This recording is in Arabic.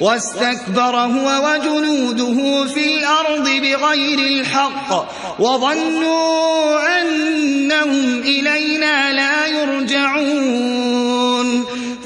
واستكبر هو وجنوده في الأرض بغير الحق وظنوا أنهم إليه